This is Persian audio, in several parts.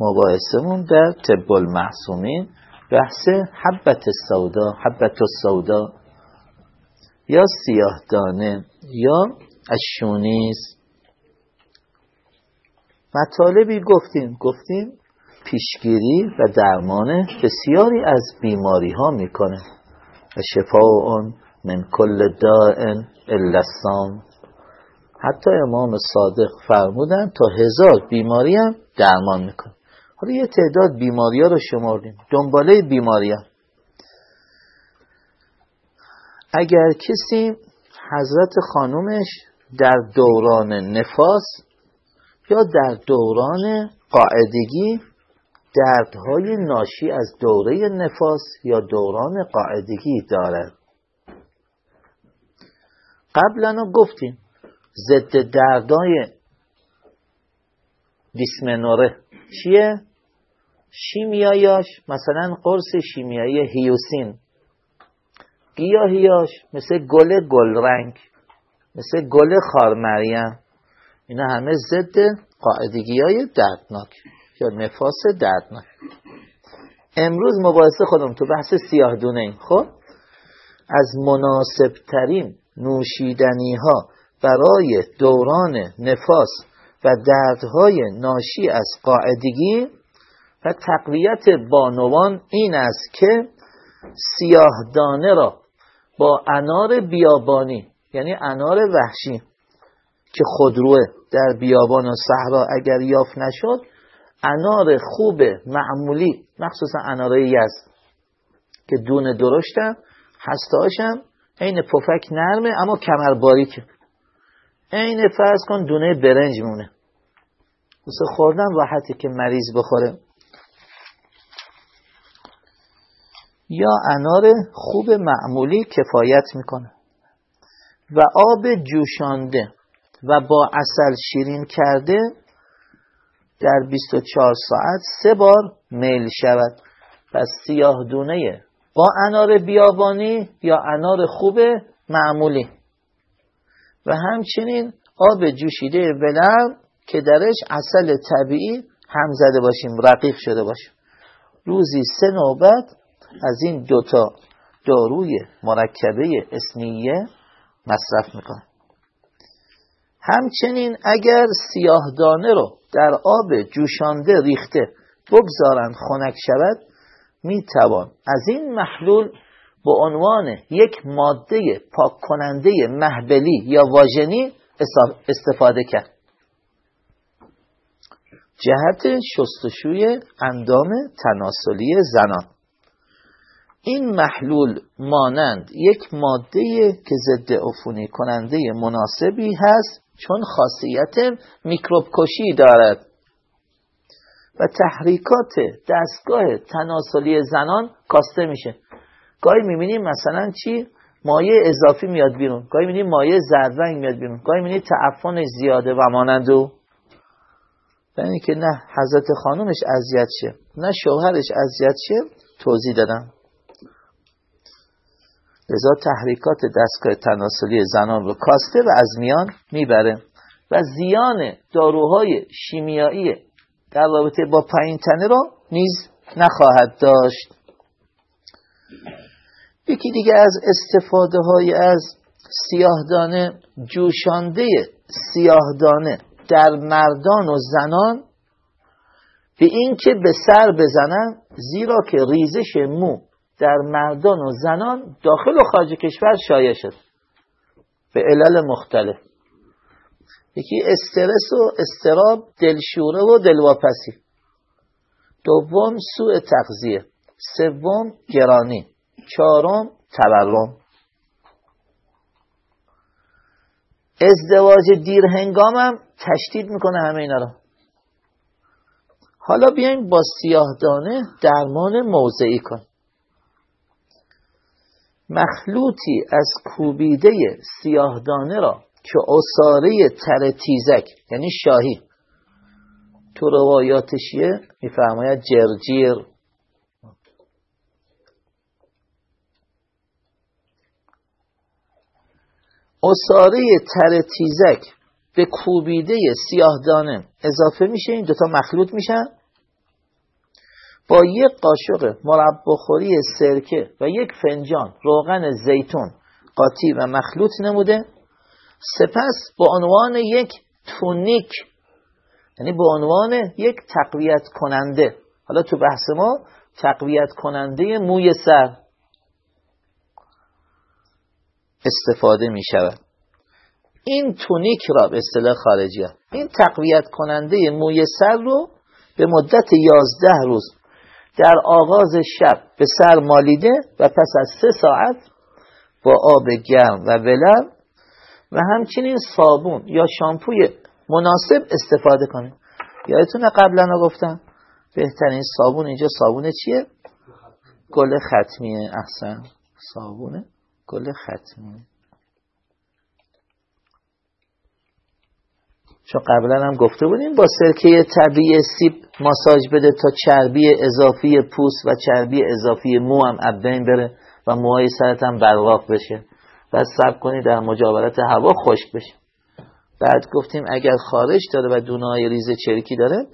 مباحثمون در طب المحسومین بحث حبت سودا حبت السودا. یا سیاه دانه یا اشونیز مطالبی گفتیم. گفتیم پیشگیری و درمان بسیاری از بیماری ها می‌کنه. و شفاء من کل داء الا حتی امام صادق فرمودن تا هزار بیماری هم درمان می‌کنه. حالا یه تعداد بیماری ها رو شماردیم دنباله بیماری ها. اگر کسی حضرت خانومش در دوران نفاس یا در دوران قاعدگی دردهای ناشی از دوره نفاس یا دوران قاعدگی دارد قبلا گفتیم ضد دردای دیسمنوره چیه؟ شیمیایاش مثلا قرص شیمیایی هیوسین. گیاهیاش مثل گل گل رنگ مثل گل خارمریم. اینا همه ضد قاعدگی های دردناک یا نفاس دردناک. امروز مباحثه خودم تو بحث سیاه دونه این خب؟ از مناسب ترین نوشیدنی ها برای دوران نفاس و دردهای ناشی از قاعدگی و تقویت بانوان این است که سیاه دانه را با انار بیابانی یعنی انار وحشی که خودروه در بیابان و صحرا اگر یافت نشد انار خوب معمولی مخصوصا انارای یزد که دونه درشتم هستاشم عین پفک نرمه اما کمر باریکه. عین فرض کن دونه برنج مونه. خوردن راحتی که مریض بخوره. یا انار خوب معمولی کفایت می‌کنه. و آب جوشانده و با اصل شیرین کرده در 24 ساعت سه بار میل شود. پس سیاه دونه با انار بیابانی یا انار خوب معمولی. و همچنین آب جوشیده ولرم که درش اصل طبیعی هم زده باشیم رقیق شده باشیم روزی سه نوبت از این دوتا داروی مرکبه اسنیه مصرف می‌کنه. همچنین اگر سیاهدانه رو در آب جوشانده ریخته بگذارند خنک شود می‌توان از این محلول به عنوان یک ماده پاک کننده محبلی یا واژنی استفاده کرد. جهت شستشوی اندام تناسلی زنان. این محلول مانند یک ماده که ضد عفونی کننده مناسبی هست چون خاصیت میکروب کشی دارد. و تحریکات دستگاه تناسلی زنان کاسته میشه. گاهی می‌بینیم مثلا چی؟ مایه اضافی میاد بیرون. گاهی می‌بینیم مایه زرد میاد بیرون. گاهی می‌بینیم تعفن زیاده و مانند و یعنی که نه حضرت خانومش اذیت شه نه شوهرش اذیت شه توضیح دادم. لذا تحریکات دستگاه تناسلی زنان رو کاسته و از میان می‌بره و زیان داروهای شیمیایی در رابطه با پایین تنه رو نیز نخواهد داشت. یکی دیگه از استفاده های از سیاهدانه جوشانده سیاهدانه در مردان و زنان به این که به سر بزنن زیرا که ریزش مو در مردان و زنان داخل و خارج کشور شایع شد به علل مختلف. یکی استرس و استراب دلشوره و دلواپسی. دوم سوء تغذیه. سوم گرانی. چهارم تورم. ازدواج دیر هنگامم تشدید می‌کنه همه اینا رو. حالا بیایم با سیاهدانه درمان موضعی کن. مخلوطی از کوبیده سیاهدانه را که اصاره تر تیزک یعنی شاهی. تو روایاتشیه میفرماید جرجیر. اصاره تر تیزک به کوبیده سیاهدانه اضافه میشه این دوتا مخلوط میشن. با یک قاشق مربخوری سرکه و یک فنجان روغن زیتون قاطی و مخلوط نموده. سپس با عنوان یک تونیک یعنی به عنوان یک تقویت کننده. حالا تو بحث ما تقویت کننده موی سر استفاده می شود. این تونیک را به اصطلاح خارجی ها. این تقویت کننده موی سر رو به مدت یازده روز در آغاز شب به سر مالیده و پس از سه ساعت با آب گرم و ولر و همچنین صابون یا شامپوی مناسب استفاده کنید. یادتونه قبلا گفتم بهترین صابون اینجا صابون چیه؟ گل ختمیه احسن. صابونه گل ختمیه چون قبلا هم گفته بودیم با سرکه طبیعی سیب ماساژ بده تا چربی اضافی پوست و چربی اضافی مو هم بین بره و موهای سرت هم برواق بشه. بعد سب کنی در مجاورت هوا خشک بشه. بعد گفتیم اگر خارش داره و دونه ریز چرکی داره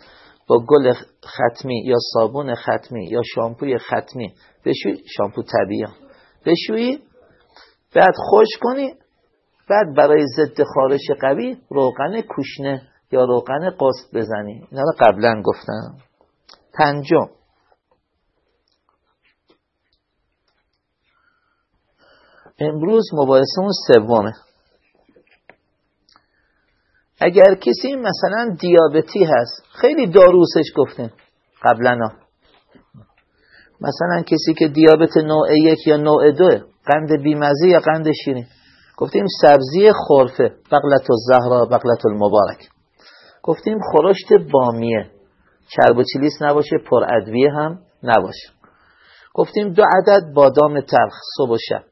با گل ختمی یا صابون ختمی یا شامپوی ختمی بشوی شامپو طبیعی. بشویی بعد خوش کنی بعد برای ضد خارش قوی روغن کوشنه یا روغن قسط بزنی. اینا رو قبلا گفتم. پنجم. امروز مباحثمون سومه. اگر کسی مثلا دیابتی هست خیلی داروسش گفتیم قبلا. مثلا کسی که دیابت نوع یک یا نوع دو قند بیمزی یا قند شیرین. گفتیم سبزی خورفه بغلت الزهرا بغلت المبارک. گفتیم خورشت بامیه. چرب و چلیس نباشه پر ادویه هم نباشه. گفتیم دو عدد بادام تلخ صبح و شب.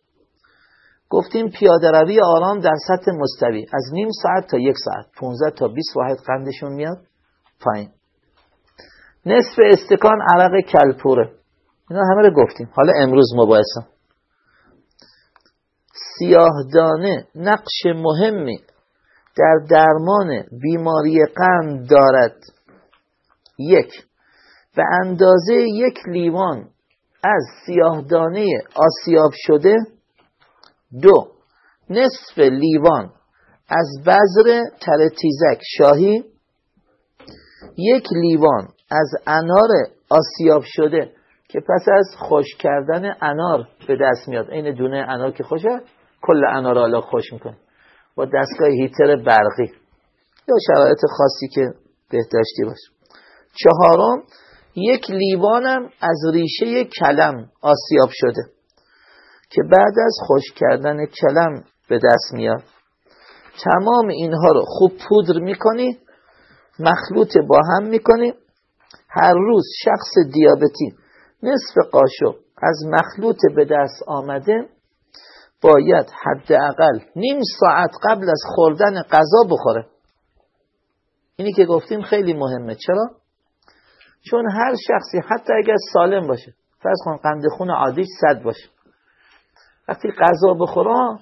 گفتیم پیاده روی آرام در سطح مستوی. از نیم ساعت تا یک ساعت. 15 تا 20 واحد قندشون میاد پایین. نصف استکان عرق کلپوره. اینا همه رو گفتیم. حالا امروز مباحثم سیاهدانه نقش مهمی در درمان بیماری قند دارد. یک به اندازه یک لیوان از سیاهدانه آسیاب شده. دو نصف لیوان از بذر ترتیزک شاهی. یک لیوان از انار آسیاب شده که پس از خوش کردن انار به دست میاد. این دونه انار که خوشه؟ کل انار حالا خوش می‌کنه. با دستگاه هیتر برقی. یا شرایط خاصی که بهداشتی باشه. چهارم یک لیوانم از ریشه کلم آسیاب شده که بعد از خوش کردن کلم به دست میاد. تمام اینها رو خوب پودر می‌کنی مخلوط با هم می‌کنی. هر روز شخص دیابتی نصف قاشق از مخلوط به دست آمده باید حداقل نیم ساعت قبل از خوردن غذا بخوره. اینی که گفتیم خیلی مهمه. چرا؟ چون هر شخصی حتی اگر سالم باشه فرض کن قند خون عادیش صد باشه. وقتی غذا بخوره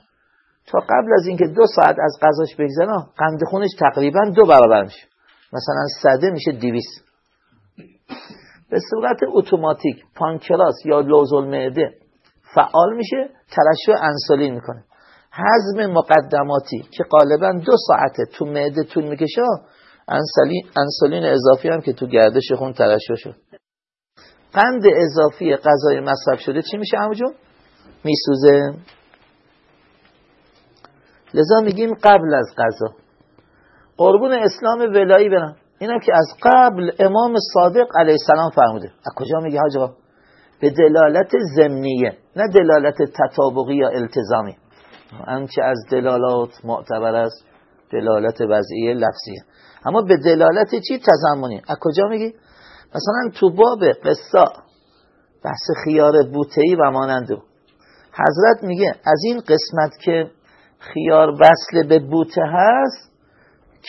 تا قبل از اینکه دو ساعت از غذاش بگذره قند خونش تقریبا دو برابر میشه. مثلا صده میشه دیویس به صورت اتوماتیک پانکراس یا لوزول معده فعال میشه ترشح انسولین می‌کنه. حزم مقدماتی که غالبا دو ساعته تو معده طول می‌کشه انسولین انسولین اضافی هم که تو گردش خون ترشح شد. قند اضافی غذای مصرف شده چی میشه همون میسوزه. لذا میگیم قبل از غذا. قربون اسلام ولایی برم. اینا که از قبل امام صادق علیه السلام فرموده. از کجا میگه حاج به دلالت زمینیه نه دلالت تطابقی یا التزامی. آنچه از دلالات معتبر است دلالت وضعیه لفظیه. اما به دلالت چی تزمونی از کجا میگی؟ مثلا تو باب قصا بحث خیار بوتهی و مانند حضرت میگه از این قسمت که خیار وصل به بوته هست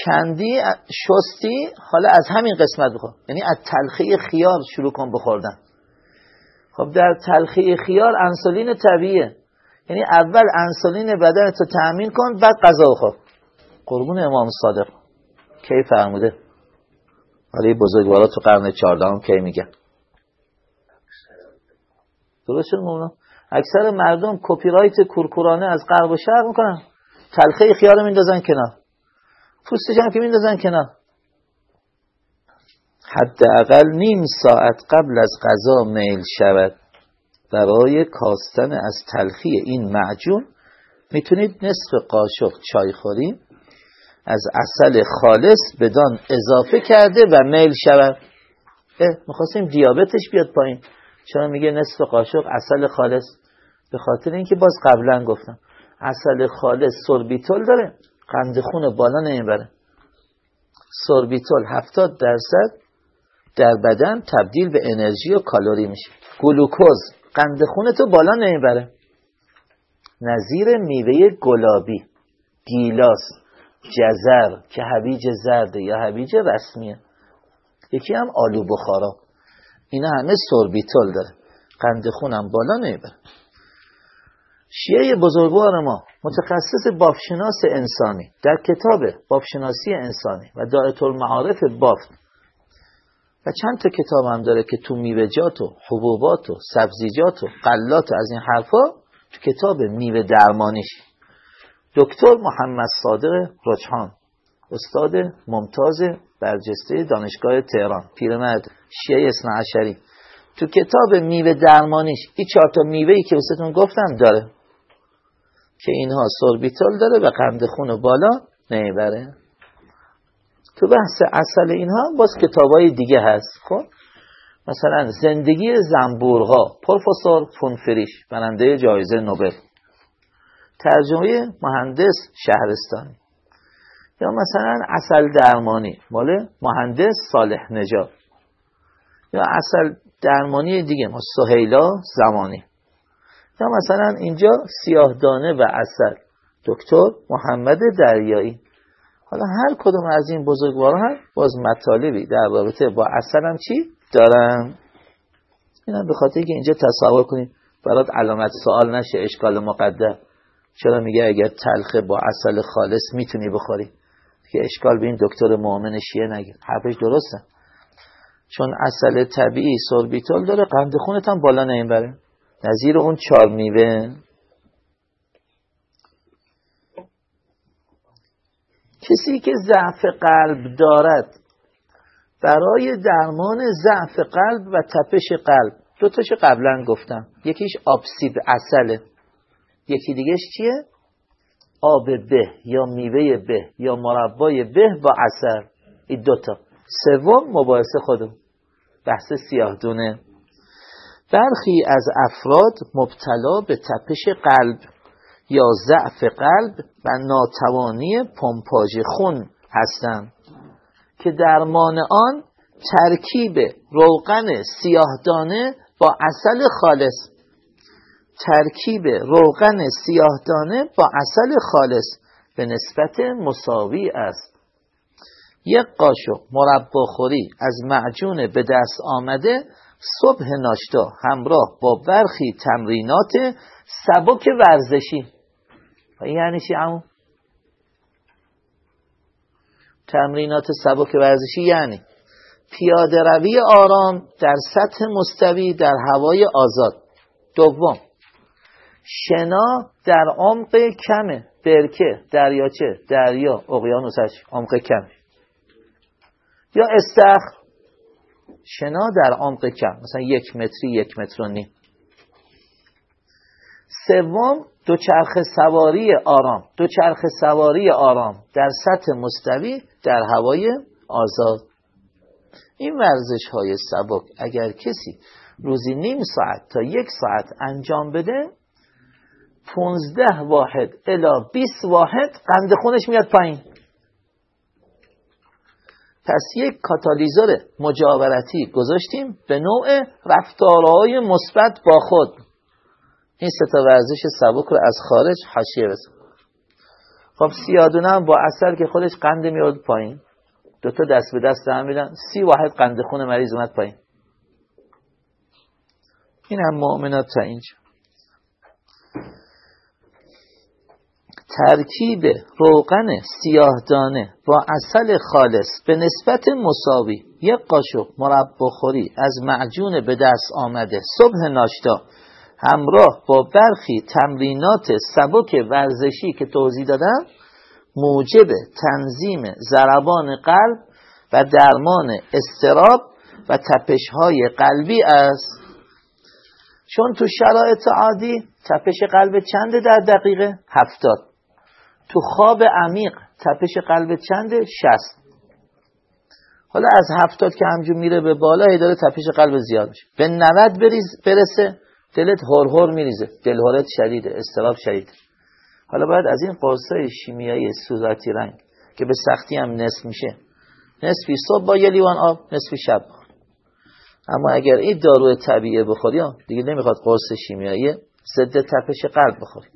کندی شستی حالا از همین قسمت بخور. یعنی از تلخی خیار شروع کن بخوردن خب در تلخی خیار انسولین طبیعیه. یعنی اول انسولین بدن تو تأمین کن بعد غذا بخور. قربون امام صادق. کی فرموده؟ حالا بزرگوارا تو قرن چهاردهم کی میگن درست شد اکثر مردم کپی رایت کورکورانه از غرب و شرق می‌کنن. تلخه خیار میندازن کنار. پوستش هم که میندازن کنار. حداقل نیم ساعت قبل از غذا میل شود. برای کاستن از تلخی این معجون می‌تونید نصف قاشق چای خوریم. از اصل خالص بدان اضافه کرده و میل شود. می‌خواستیم دیابتش بیاد پایین. چرا میگه نصف قاشق اصل خالص؟ به خاطر اینکه باز قبلا گفتم. اصل خالص سوربیتول داره. قند خون بالا نمی‌بره. سوربیتول 70 درصد. در بدن تبدیل به انرژی و کالری میشه. گلوکوز قند خون تو بالا نمی‌بره. نظیر میوه گلابی گیلاس جزر که هویج زرده یا هویج رسمیه. یکی هم آلو بخارا. اینا همه سوربیتول داره. قند خونم بالا نمی‌بره. شیعه بزرگوار ما متخصص بافشناس انسانی. در کتاب بافشناسی انسانی و دایت المعارف بافت و چند تا کتاب هم داره که تو میوه‌جات و حبوبات و سبزیجات و قلات و از این حرفا تو کتاب میوه درمانیش. دکتر محمد صادق رجحان استاد ممتاز برجسته دانشگاه تهران پیرمرد شیعه اسنا عشری. تو کتاب میوه درمانیش این چهار تا میوه‌ای که بستون گفتم داره. که اینها سوربیتول داره و قند خون بالا نمی‌بره تو بحث اصل اینها باز کتابای دیگه هست خب؟ مثلا زندگی زنبورها پروفسور فونفریش برنده جایزه نوبل. ترجمه مهندس شهرستانی یا مثلا اصل درمانی مال مهندس صالح نجات یا اصل درمانی دیگه ما سهیلا زمانی. یا مثلا اینجا سیاهدانه و اصل دکتر محمد دریایی. حالا هر کدوم از این بزرگوارا هم باز مطالبی در رابطه با اصل هم چی دارن؟ این هم به خاطر که اینجا تصور کنید برات علامت سوال نشه اشکال مقدر. چرا میگه اگر تلخه با اصل خالص می‌تونی بخوری؟ که اشکال به این دکتر مؤمن شیعه نگیر حرفش درسته. چون اصل طبیعی سوربیتول داره قند خونت هم بالا نمی‌بره نظیر اون چار میوه. کسی که ضعف قلب دارد برای درمان ضعف قلب و تپش قلب. دو تاش قبلا گفتم. یکیش آبسیب اصله یکی دیگهش چیه؟ آب به یا میوه به یا مربای به با اثر. این دوتا سوم مباحثه خودم. بحث سیاه دونه. برخی از افراد مبتلا به تپش قلب. یا ضعف قلب و ناتوانی پمپاژ خون هستند که درمان آن ترکیب روغن سیاهدانه با اصل خالص. ترکیب روغن سیاهدانه با اصل خالص به نسبت مساوی است. یک قاشق مربا خوری از معجون به دست آمده صبح ناشتا همراه با برخی تمرینات سبک ورزشی. یعنی چی امو؟ تمرینات سبک ورزشی یعنی پیاده روی آرام در سطح مستوی در هوای آزاد. دوم شنا در عمق کمه برکه دریاچه دریا اقیانوسش عمق کم. یا استخر شنا در عمق کم مثلا یک متری یک متر و نیم. سوم دوچرخه سواری آرام دوچرخه سواری آرام در سطح مستوی در هوای آزاد. این ورزش های سبک اگر کسی روزی نیم ساعت تا یک ساعت انجام بده 15 واحد الا 20 واحد قند خونش میاد پایین. پس یک کاتالیزور مجاورتی گذاشتیم به نوع رفتارهای مثبت با خود. این ستا ورزش سبک رو از خارج حاشیه بزن خب سیادونه هم با اثر که خودش قند میاد پایین. دوتا دست به دست هم میدن. سی واحد قند خون مریض اومد پایین. این هم مؤمنات تا اینجا. ترکیب روغن سیاهدانه با اصل خالص به نسبت مساوی. یک قاشق مرب بخوری از معجون به دست آمده. صبح ناشتا. همراه با برخی تمرینات سبک ورزشی که توضیح دادم موجب تنظیم ضربان قلب و درمان استراب و تپش های قلبی است. چون تو شرایط عادی تپش قلب چنده در دقیقه؟ هفتاد. تو خواب عمیق تپش قلب چنده؟ شست. حالا از هفتاد که همجور میره به بالا داره تپش قلب زیاد میشه. به نود برسه. دلت هر میریزه. دلهورت شدیده. استراب شدیده حالا باید از این قرصای شیمیایی سوزاتی رنگ که به سختی هم نصف میشه. نصفی صبح با یه لیوان آب نصفی شب اما اگر این دارو طبیعی بخوری دیگه نمی‌خواد قرص شیمیایی ضد تپش قلب بخوری.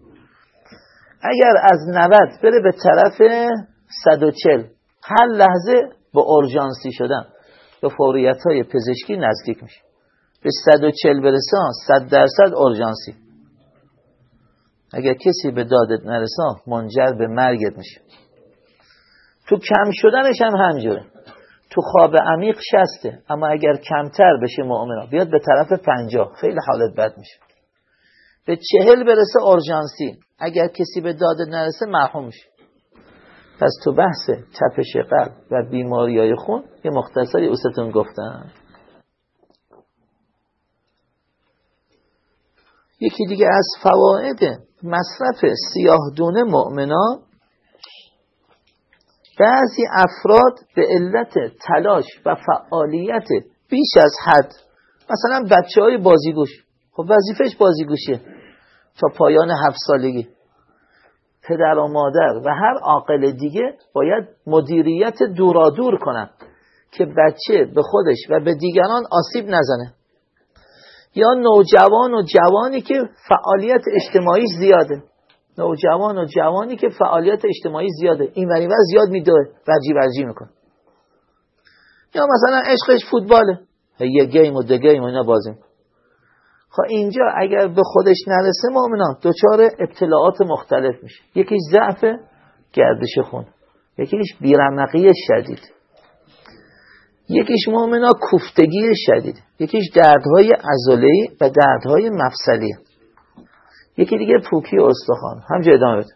اگر از 90 بره به طرف 140 هر لحظه با اورژانسی شدن به فوریت های پزشکی نزدیک میشه. به 140 برسه 100 درصد اورژانسی. اگر کسی به دادت نرسه منجر به مرگت میشه. تو کم شدنش هم همجوره تو خواب عمیق شسته اما اگر کمتر بشه مؤمنا بیاد به طرف پنجاه خیلی حالت بد میشه. به چهل برسه اورژانسی. اگر کسی به دادت نرسه مرحوم میشه. پس تو بحث تپش قلب و بیماری های خون یه مختصری اوستون گفتم. یکی دیگه از فواید مصرف سیاه دونه مؤمنا بعضی افراد به علت تلاش و فعالیت بیش از حد مثلا بچه های بازیگوش. خب وظیفش بازیگوشیه تا پایان هفت سالگی. پدر و مادر و هر عاقل دیگه باید مدیریت دورادور کنن که بچه به خودش و به دیگران آسیب نزنه. یا نوجوان و جوانی که فعالیت اجتماعی زیاده. نوجوان و جوانی که فعالیت اجتماعی زیاده. این وری زیاد میدوه. ورجی ورجی میکن یا مثلا عشقش فوتباله. یه گیم و دو گیم و اینا بازیم خب اینجا اگر به خودش نرسه مؤمنان دچار ابتلاعات مختلف میشه. یکیش ضعف گردش خون. یکیش بیرمقی شدید. یکیش مؤمنا کوفتگی شدید. یکیش دردهای عضله‌ای و دردهای مفصلی. یکی دیگه پوکی استخوان. همجا ادامه بده.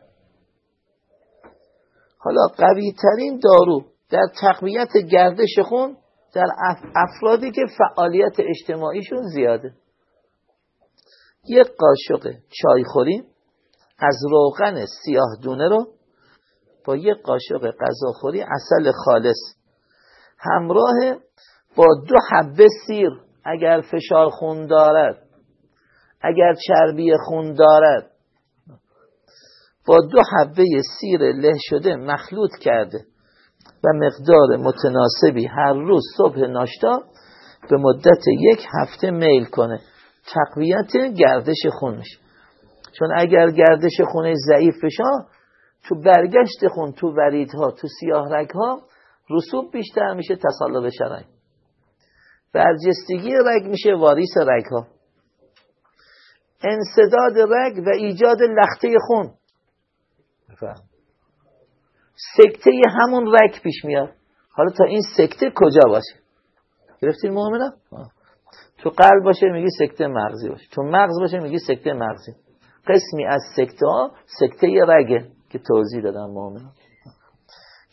حالا قوی ترین دارو در تقویت گردش خون در افرادی که فعالیت اجتماعیشون زیاده. یک قاشق چای خوریم از روغن سیاه دونه رو با یک قاشق غذاخوری اصل خالص همراه با دو حبه سیر. اگر فشار خون دارد اگر چربی خون دارد با دو حبه سیر له شده مخلوط کرده و مقدار متناسبی هر روز صبح ناشتا به مدت یک هفته میل کنه. تقویت گردش خونش چون اگر گردش خونه ضعیف بشه تو برگشت خون تو وریدها تو سیاه ها رسوب بیشتر میشه تصالب شرعی برجستگی رگ میشه واریس رگ ها انصداد رگ و ایجاد لخته خون. بفهم. سکته همون رگ پیش میاد. حالا تا این سکته کجا باشه؟ گرفتین مؤمنه تو قلب باشه میگی سکته مغزی باشه. تو مغز باشه میگی سکته مغزی. قسمی از سکته ها سکته رگه که توضیح دادم مؤمنه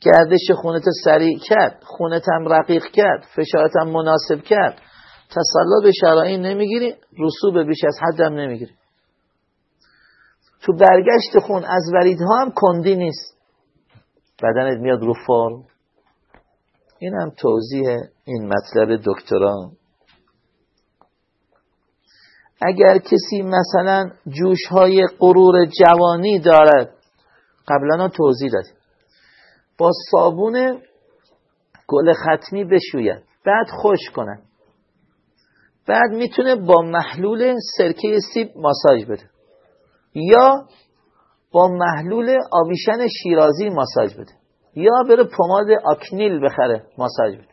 گردش خونت سریع کرد خونت هم رقیق کرد فشارت هم مناسب کرد. تسلط به شرایین نمی‌گیری رسوب بیش از حد هم نمی‌گیری. تو برگشت خون از وریدها هم کندی نیست. بدنت میاد رو فرم. این هم توضیح این مطلب دکتران اگر کسی مثلا جوش های قرور جوانی دارد قبلا توضیح دادیم با صابون گل ختمی بشوید. بعد خوش کنن بعد می‌تونه با محلول سرکه سیب ماساژ بده. یا با محلول آبیشن شیرازی ماساژ بده. یا بره پماد آکنیل بخره ماساژ بده.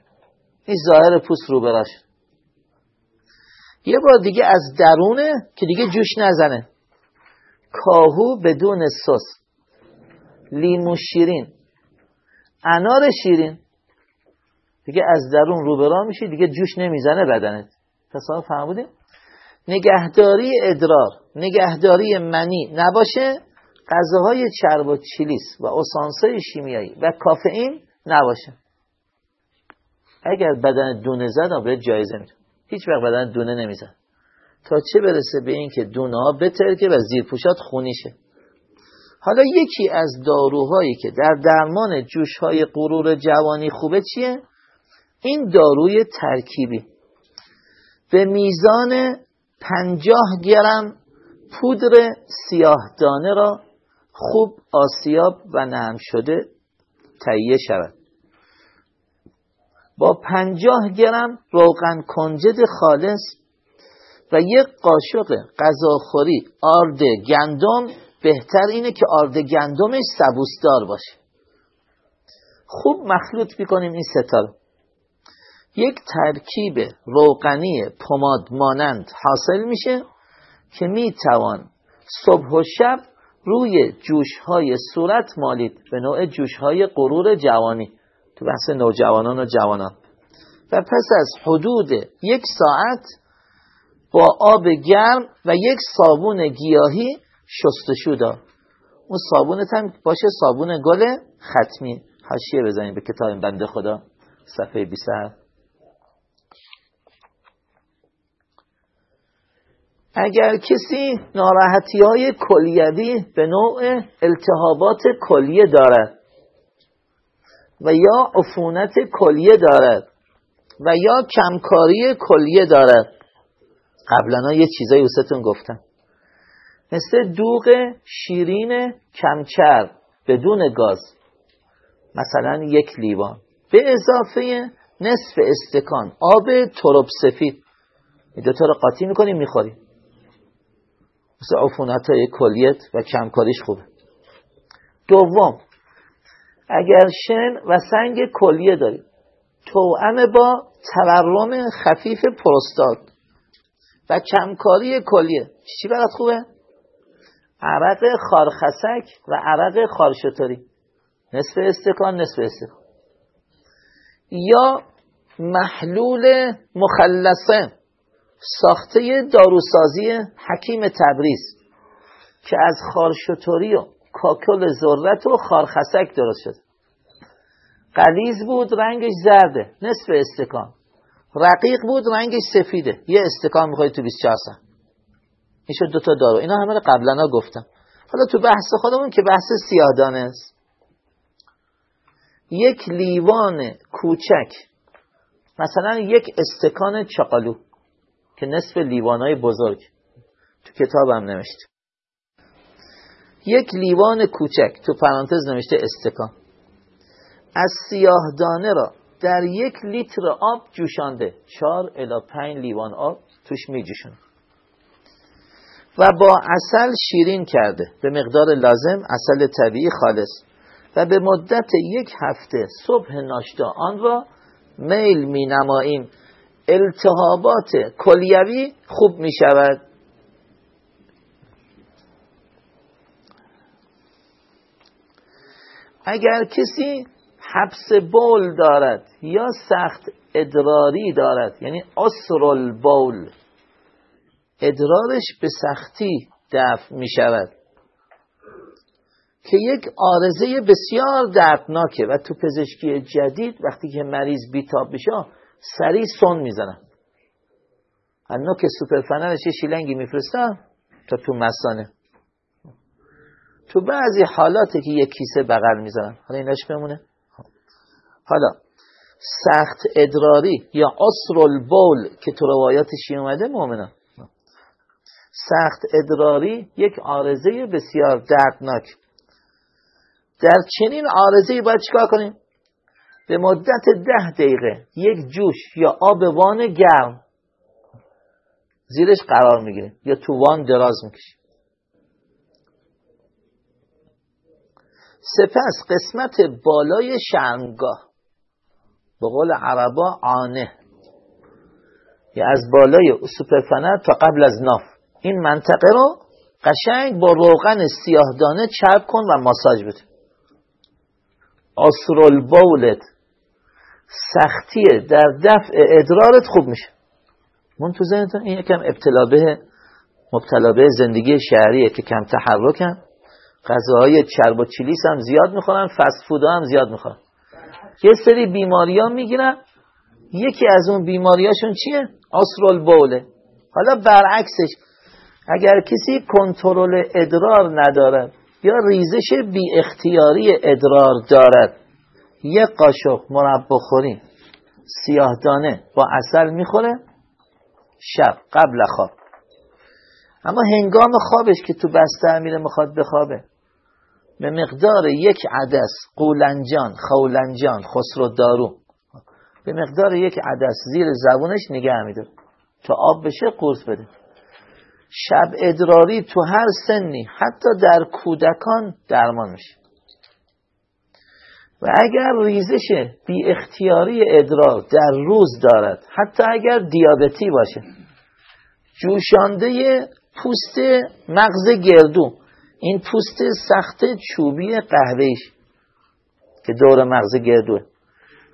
این ظاهر پوست رو براش. یه بار دیگه از درونه که دیگه جوش نزنه. کاهو بدون سس. لیمو شیرین. انار شیرین. دیگه از درون روبرا میشی دیگه جوش نمی‌زنه بدنت. تصور فهمودیم نگهداری ادرار نگهداری منی نباشه غذاهای چرب و چلیس و اسانسای شیمیایی و کافئین نباشه. اگر بدن دونه زد به جایزه میده. هیچ وقت بدن دونه نمیزن. تا چه برسه به این که دونه ها بترکه و زیر پوشات خونیشه. حالا یکی از داروهایی که در درمان جوش های قرور جوانی خوبه چیه؟ این داروی ترکیبی به میزان پنجاه گرم پودر سیاهدانه را خوب آسیاب و نرم شده تهیه شود با پنجاه گرم روغن کنجد خالص و یک قاشق غذاخوری آرد گندم بهتر اینه که آرد گندمش سبوسدار باشه. خوب مخلوط می‌کنیم این ستا یک ترکیب روغنی پماد مانند حاصل میشه که می‌توان صبح و شب روی جوش های صورت مالید به نوع جوش های قرور جوانی. تو بحث نوجوانان و جوانان. و پس از حدود یک ساعت با آب گرم و یک صابون گیاهی شستشو داد. اون صابونت هم باشه صابون گل ختمی. حاشیه بزنید به کتاب بنده خدا. صفحه 27 اگر کسی ناراحتی های کلیوی به نوع التهابات کلیه دارد و یا عفونت کلیه دارد و یا کمکاری کلیه دارد. قبلا یه چیزایی اوستون گفتم. مثل دوغ شیرین کمچر بدون گاز. مثلا یک لیوان. به اضافه نصف استکان آب ترب سفید. این دوتا رو قاطی می‌کنیم می‌خوریم. مثل عفونت های کلیت و کمکاریش خوبه. دوم اگر شن و سنگ کلیه دارید توأم با تورم خفیف پروستات و کمکاری کلیه. چی برات خوبه؟ عرق خارخسک و عرق خارشتاری نصف استکان نصف استکان. یا محلول مخلصه ساخته داروسازی حکیم تبریز که از خارشتوری و کاکل ذرت و خارخسک درست شده. قلیز بود رنگش زرده نصف استکان. رقیق بود رنگش سفیده. یه استکان می‌خوای تو 24 ساعت. این شد دوتا دارو اینا همه رو قبلا گفتم. حالا تو بحث خودمون که بحث سیادانه است. یک لیوان کوچک مثلا یک استکان چقالو که نصف لیوانای بزرگ. تو کتابم نوشته. یک لیوان کوچک تو پرانتز نوشته استکان. از سیاه دانه را در یک لیتر آب جوشانده. چهار الا پنج لیوان آب توش می جوشونه و با اصل شیرین کرده. به مقدار لازم اصل طبیعی خالص. و به مدت یک هفته صبح ناشتا آن را میل می نماییم. التهابات کلیوی خوب می شود. اگر کسی حبس بول دارد یا سخت ادراری دارد یعنی اصر بول ادرارش به سختی دفع می شود. که یک آرزه بسیار دردناکه و تو پزشکی جدید وقتی که مریض بیتاب بشه سریع سون می‌زنن. هنو که سوپرفنرش یه شیلنگی میفرستم تا تو مسانه تو بعضی حالاته که یک کیسه بغل می‌زنن. حالا اینش بمونه. حالا سخت ادراری یا اصر البول که تو روایاتشی اومده مؤمنان. سخت ادراری یک آرزه بسیار دردناک. در چنین آرزه باید چیکار کنیم؟ به مدت ده دقیقه یک جوش یا آب وان گرم زیرش قرار می‌گیره یا تو وان دراز می‌کشیم. سپس قسمت بالای شرمگاه به قول عربا آنه. یا از بالای سوپرفنر تا قبل از ناف. این منطقه رو قشنگ با روغن سیاهدانه چرب کن و ماساژ بده. آسرول بولت سختیه. در دفع ادرارت خوب میشه. من تو ذهنتون این یکم ابتلا به مبتلا به زندگی شهریه که کم تحرکن غذاهای چرب و چلیس هم زیاد می‌خورن فست فود هم زیاد می‌خورن. یه سری بیماری ها می‌گیرن. یکی از اون بیماریاشون چیه؟ آسرول بوله حالا برعکسش اگر کسی کنترل ادرار ندارد یا ریزش بی اختیاری ادرار دارد یک قاشق مربا خوری سیاه دانه با اصل می‌خوره شب قبل خواب. اما هنگام خوابش که تو بسته میره می‌خواد بخوابه به مقدار یک عدس قولنجان خولنجان خسرو دارو به مقدار یک عدس زیر زبونش نگه میده تا آب بشه قرص بده. شب ادراری تو هر سنی حتی در کودکان درمان میشه. و اگر ریزش بی اختیاری ادرار در روز دارد حتی اگر دیابتی باشه. جوشانده پوست مغز گردو این پوست سخت چوبی قهوهش که دور مغز گردوه.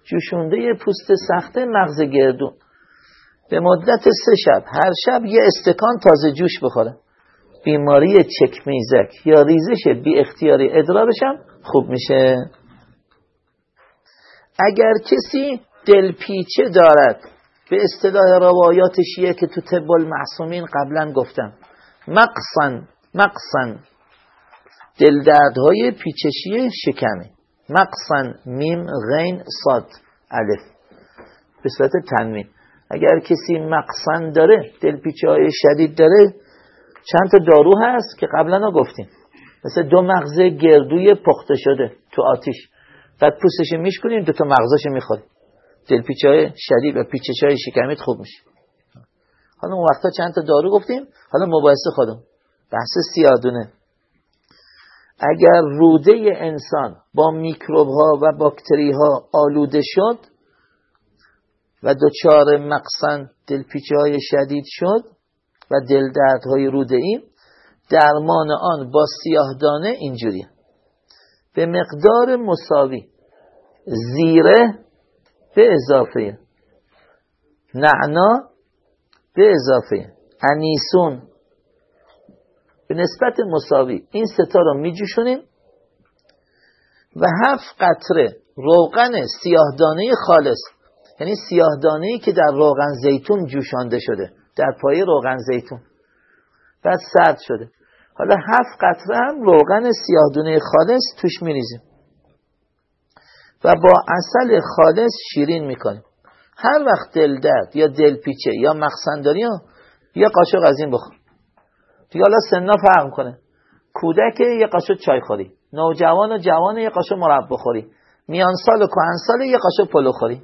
جوشونده پوست سخت مغز گردو. به مدت سه شب. هر شب یه استکان تازه جوش بخوره. بیماری چکمیزک یا ریزش بی اختیاری هم خوب میشه. اگر کسی دلپیچه دارد به اصطلاح روایات شیعه که تو طب المعصومین قبلا گفتم. مقصن مقصن دلدردهای پیچشی شکمی مقصن میم غین صاد الف. به صورت تنوین. اگر کسی مقصن داره دلپیچه های شدید داره چند تا دارو هست که قبلا گفتیم. مثل دو مغز گردوی پخته شده تو آتیش. بعد پوستش میشکنیم دو تا مغزش می‌خواد. دلپیچه های شدید و پیچش های شکمیت خوب میشه. حالا اون وقتا چند تا دارو گفتیم. حالا مباحثه خودم بحث سیادونه. اگر روده انسان با میکروب ها و باکتری ها آلوده شد و دچار مقصن دلپیچه های شدید شد و دل های روده ای درمان آن با سیاهدانه اینجوری به مقدار مساوی زیره به اضافه. نعنا به اضافه. انیسون. به نسبت مساوی این ستا رو میجوشونیم و هفت قطره روغن سیاهدانه خالص. یعنی سیاهدانه که در روغن زیتون جوشانده شده در پای روغن زیتون. بعد سرد شده. حالا هفت قطره هم روغن سیاهدانه خالص توش میریزیم. و با اصل خالص شیرین می‌کنیم. هر وقت دل درد یا دل پیچه یا مخصنداری یه قاشق از این بخور. دیگه حالا سنا فرق کنه کودک یه قاشق چای خوری. نوجوان و جوان یه قاشق مربا خوری. میان سال و کهن سال یه قاشق پلو خوری.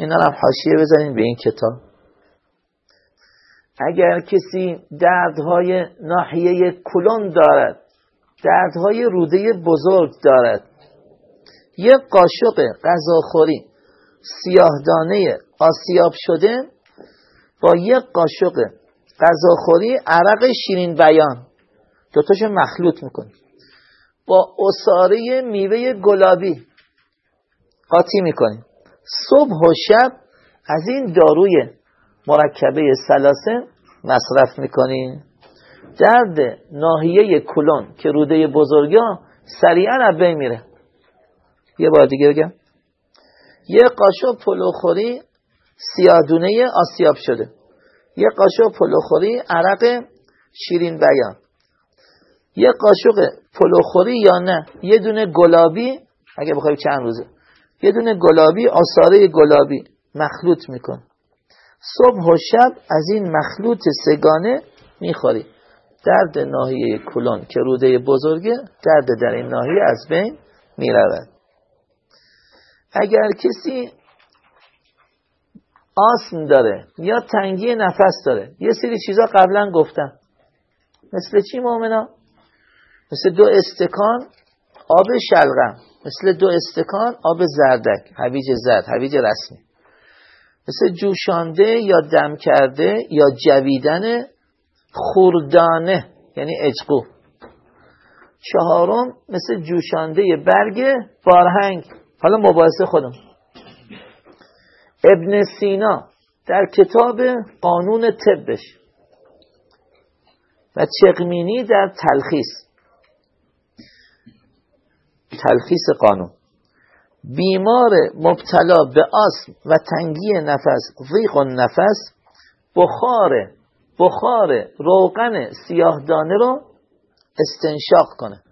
اینا رو حاشیه بزنین به این کتاب. اگر کسی دردهای ناحیه کلون دارد دردهای روده بزرگ دارد یک قاشق غذاخوری سیاهدانه آسیاب شده با یک قاشق غذاخوری عرق شیرین بیان. دوتاشو مخلوط می‌کنی با اصاره میوه گلابی قاطی می‌کنی صبح و شب از این داروی مرکبه سلاسه مصرف می‌کنی. درد ناحیه کلون که روده بزرگا سریعا میره. یه بار دیگه بگم. یه قاشق پلوخوری سیادونه آسیاب شده. یه قاشق پلوخوری عرق شیرین بیان. یه قاشق پلوخوری یا نه؟ یه دونه گلابی اگه بخوای چند روزه. یه دونه گلابی آثاره گلابی مخلوط میکن صبح و شب از این مخلوط سگانه می‌خوری. درد ناحیه کلون که روده بزرگه درد در این ناحیه از بین می‌رود. اگر کسی آسم داره یا تنگی نفس داره یه سری چیزا قبلا گفتم. مثل چی مؤمنا مثل دو استکان آب شلغم. مثل دو استکان آب زردک هویج زرد هویج رسمی. مثل جوشانده یا دم کرده یا جویدن خوردانه یعنی اجقو. چهارم مثل جوشانده برگ بارهنگ. حالا مباحثه خودم. ابن سینا در کتاب قانون طبش و چقمینی در تلخیص. تلخیص قانون. بیمار مبتلا به آسم و تنگی نفس ضیق نفس بخار بخار روغن سیاهدانه رو استنشاق کنه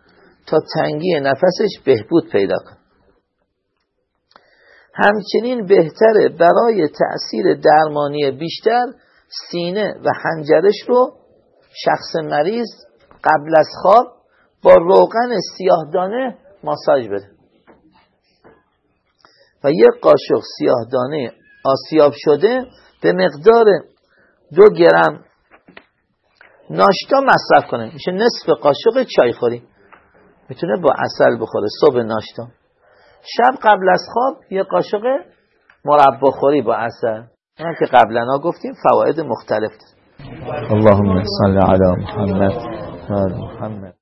تا تنگی نفسش بهبود پیدا کنه. همچنین بهتره برای تأثیر درمانی بیشتر سینه و حنجرش رو شخص مریض قبل از خواب با روغن سیاهدانه ماساژ بده. و یک قاشق سیاهدانه آسیاب شده به مقدار دو گرم ناشتا مصرف کنه. میشه نصف قاشق چای خوری. می‌تونه با اصل بخوره صبح ناشتا. شب قبل از خواب یه قاشق مربا خوری با اصل اون که قبلا گفتیم فواید مختلف داره. اللهم صل علی محمد محمد.